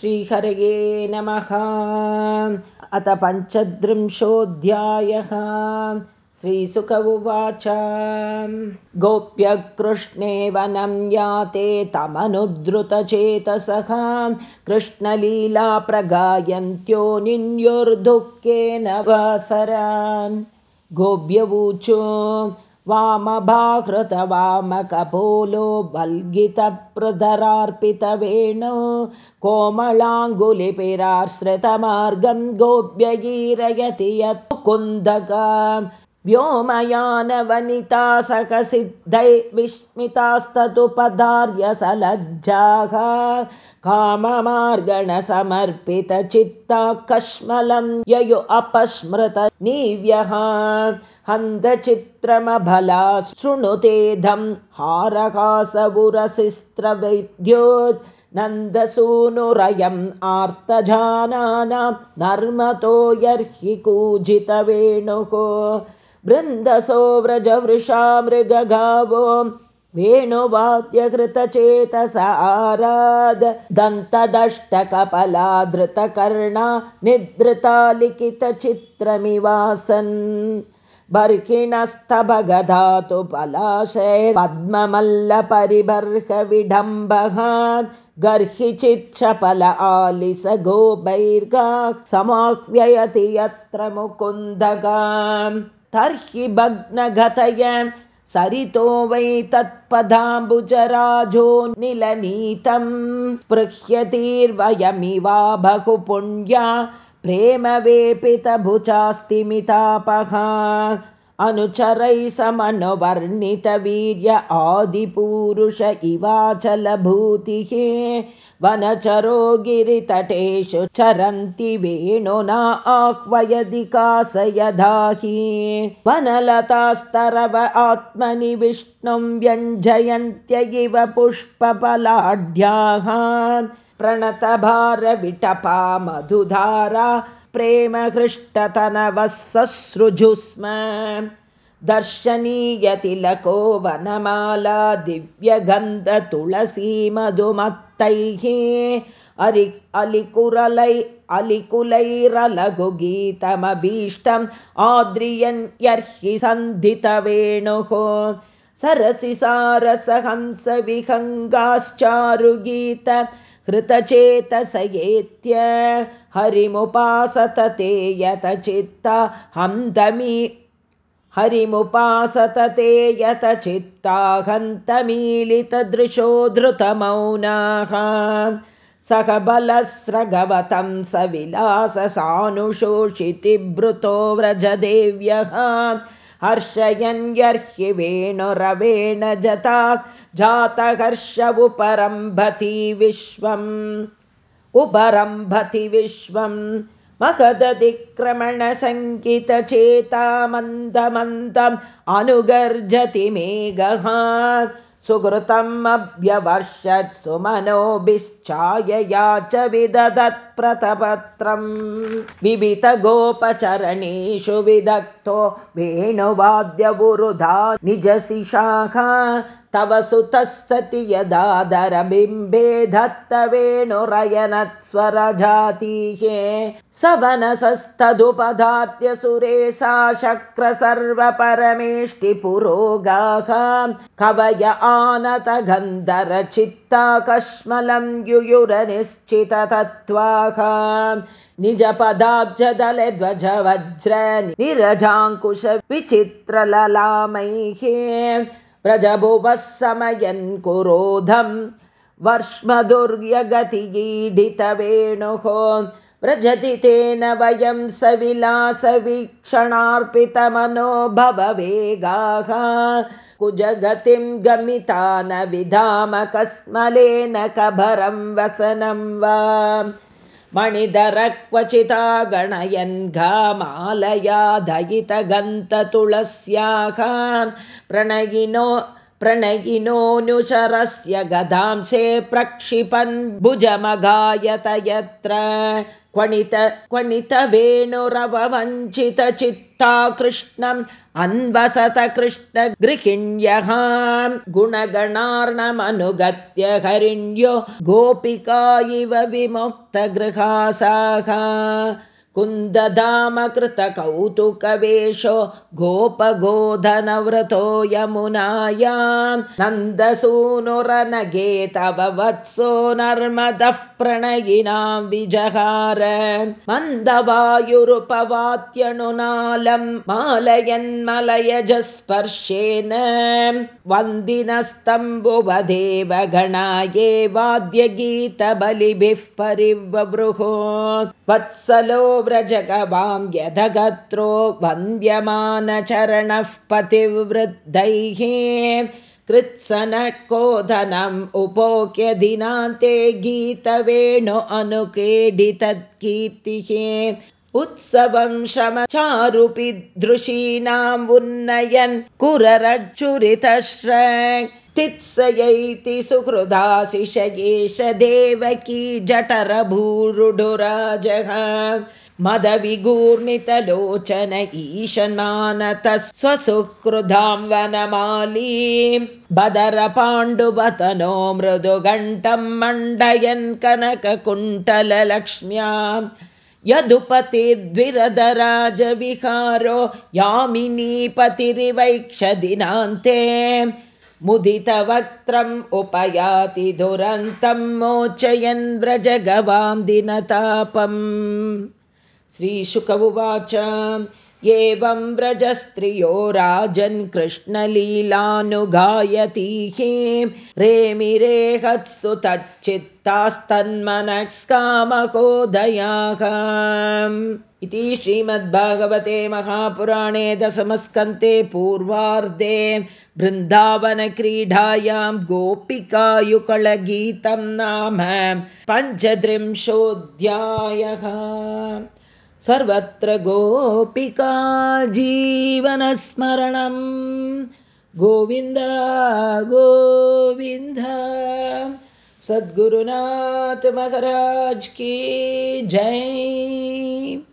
श्रीहरये नमः। अथ पञ्चत्रिंशोऽध्यायः श्रीसुक उवाच। गोप्यकृष्णे वनं याते तमनुद्रुतचेतसः। कृष्णलीला प्रगायन्त्यो निन्युर्दुःखेन वासरान् गोप्यवूचो वामभाहृतवामकपोलो वल्गितप्रधरार्पितवेणो कोमलाङ्गुलिपिराश्रितमार्गं गोप्यगीरयति यत् कुन्दका व्योमयानवनिता सकसिद्धै विस्मितास्ततु पदार्यसलज्जाः काममार्गणसमर्पितचित्ता कश्मलं ययु अपस्मृत निव्यः हन्तचित्रमबला शृणुतेधं हारकासवुरसिस्त्रवैद्योत् नन्दसूनुरयम् आर्तजानानां नर्मतो यर्हि कूजितवेणुः वृन्दसो व्रजवृषा मृगगावो वेणुवाद्यकृतचेतस आराद दन्तदष्टकपला धृतकर्णा निद्रिता लिखितचित्रमिवासन् बर्हिणस्तभगधातु पलाशै पद्ममल्लपरिबर्हविडम्बः गर्हि चिच्छपल आलिस गोबैर्गा समाह्वयति यत्र मुकुन्दगा तर्हि भग्नगतय सरितो वै तत्पदाम्बुजराजो निलनीतं। स्पृह्यतीर्वयमिवा बहुपुण्या। प्रेम वेपितभुचास्तिमितापः अनुचरैः समनुवर्णितवीर्य आदिपूरुष इवाचलभूतिः वनचरो गिरितटेषु चरन्ति वेणुना आह्वयदि कासयदाहि वनलतास्तरव आत्मनि विष्णुं व्यञ्जयन्त्य इव पुष्पफलाढ्याः प्रणतभारविटपा मधुधारा प्रेमहृष्टतनवः ससृजुस्म दर्शनीयतिलको वनमाला दिव्यगन्धतुलसी मधुमत्तैः अरि अलिकुरलै अलिकुलैरलघुगीतमभीष्टम् आद्रियन् यर्हि सन्धितवेणुः सरसि सारसहंसविहङ्गाश्चारुगीत हृतचेतसयेत्य हरिमुपासतते यत चित्ता हन्तमी हरिमुपासतते यत चित्ता हन्तमीलितदृशो धृतमौनाः। सह बलस्रगवतं स विलाससानुशोषितिभृतो व्रजदेव्यः हर्षयन् यर्हि वेणुरवेण जता जातहर्ष उपरम्भति विश्वम्। उपरम्भति विश्वम्। महदतिक्रमणशङ्कितचेता मन्दमन्दम् अनुगर्जति मेघः सुकृतम् अभ्यवर्षत् सुमनोभिश्चायया च विदधत्प्रतपत्रम् विवितगोपचरणेषु विदग्धो वेणुवाद्यवुरुधा निजशिशाख तव सुतस्तति यदादरबिम्बे धत्तवेणुरयनत्स्वरजातीः सवनसस्तदुपधात्य सुरेशा शक्र सर्वपरमेष्टिपुरोगाः कवय आनत गन्धरचित्ता कश्मलं युयुरनिश्चिततत्त्वाः। निजपदाब्जदले ध्वज वज्र निरजाङ्कुश विचित्रललामैः व्रजभुवः समयन् कुरोधं वर्ष्मदुर्यगतिगीडितवेणुः व्रजति तेन वयं सविलासवीक्षणार्पितमनोभववेगाः कुजगतिं गमिता न विधाम कस्मलेन कभरं वसनं वा मणिधर क्वचिता गणयन् घामालया दयितगन्ततुलस्याः प्रणयिनो प्रणयिनोऽनुचरस्य गदांसे प्रक्षिपन् भुजमगायत यत्र क्वणित क्वणित वेणुरववञ्चितचित्ता कृष्णम् अन्वसत कृष्ण गृहिण्यः गुणगणार्णमनुगत्य हरिण्यो गोपिका इव विमुक्तगृहासाः कुन्दधामकृतकौतुकवेषो गोपगोधनव्रतो यमुनायां नन्दसूनुरनगे तव वत्सो नर्मदः प्रणयिनां विजहार। मन्दवायुरुपवात्यनुनालं मालयन्मलयजस्पर्शेन वन्दिनस्तम्बुवदेव गणाये वाद्यगीतबलिभिः परिवबृहो वत्सलो व्रजगवां यदगत्रो वन्द्यमानचरणः पतिवृद्धैः कृत्सनकोधनम् उपोक्य दिनान्ते गीतवेणु अनुकेडितत्कीर्तिः उत्सवं श्रमचारुपि दृशीनाम् उन्नयन् कुररज्जुरितश्र तित्सयैति सुहृदाशिष एष देवकी जठरभूरुडुराजः। मदविगूर्णितलोचन ईशनानतः स्वसुहृदां वनमालीं। बदरपाण्डुवतनो मृदुघण्टं मण्डयन् कनककुण्टलक्ष्म्यां यदुपतिर्द्विरदराजविहारो यामिनीपतिरिवैक्षदिनान्ते मुदितवक्त्रम् उपयाति दुरन्तं मोचयन् व्रजगवां दिनतापम्। श्रीशुक उवाच एवं व्रजस्त्रियो राजन् कृष्णलीलानुगायतीः रेमिरेहत्सु तच्चित्तास्तन्मनस्कामकोदयाः इति श्रीमद्भागवते महापुराणे दशमस्कन्ते पूर्वार्धे बृन्दावनक्रीडायां गोपिकायुकलगीतं नाम पञ्चत्रिंशोऽध्यायः सर्वत्र गोपिका जीवनस्मरणं। गोविन्द गोविन्द। सद्गुरुनाथ महाराज की जय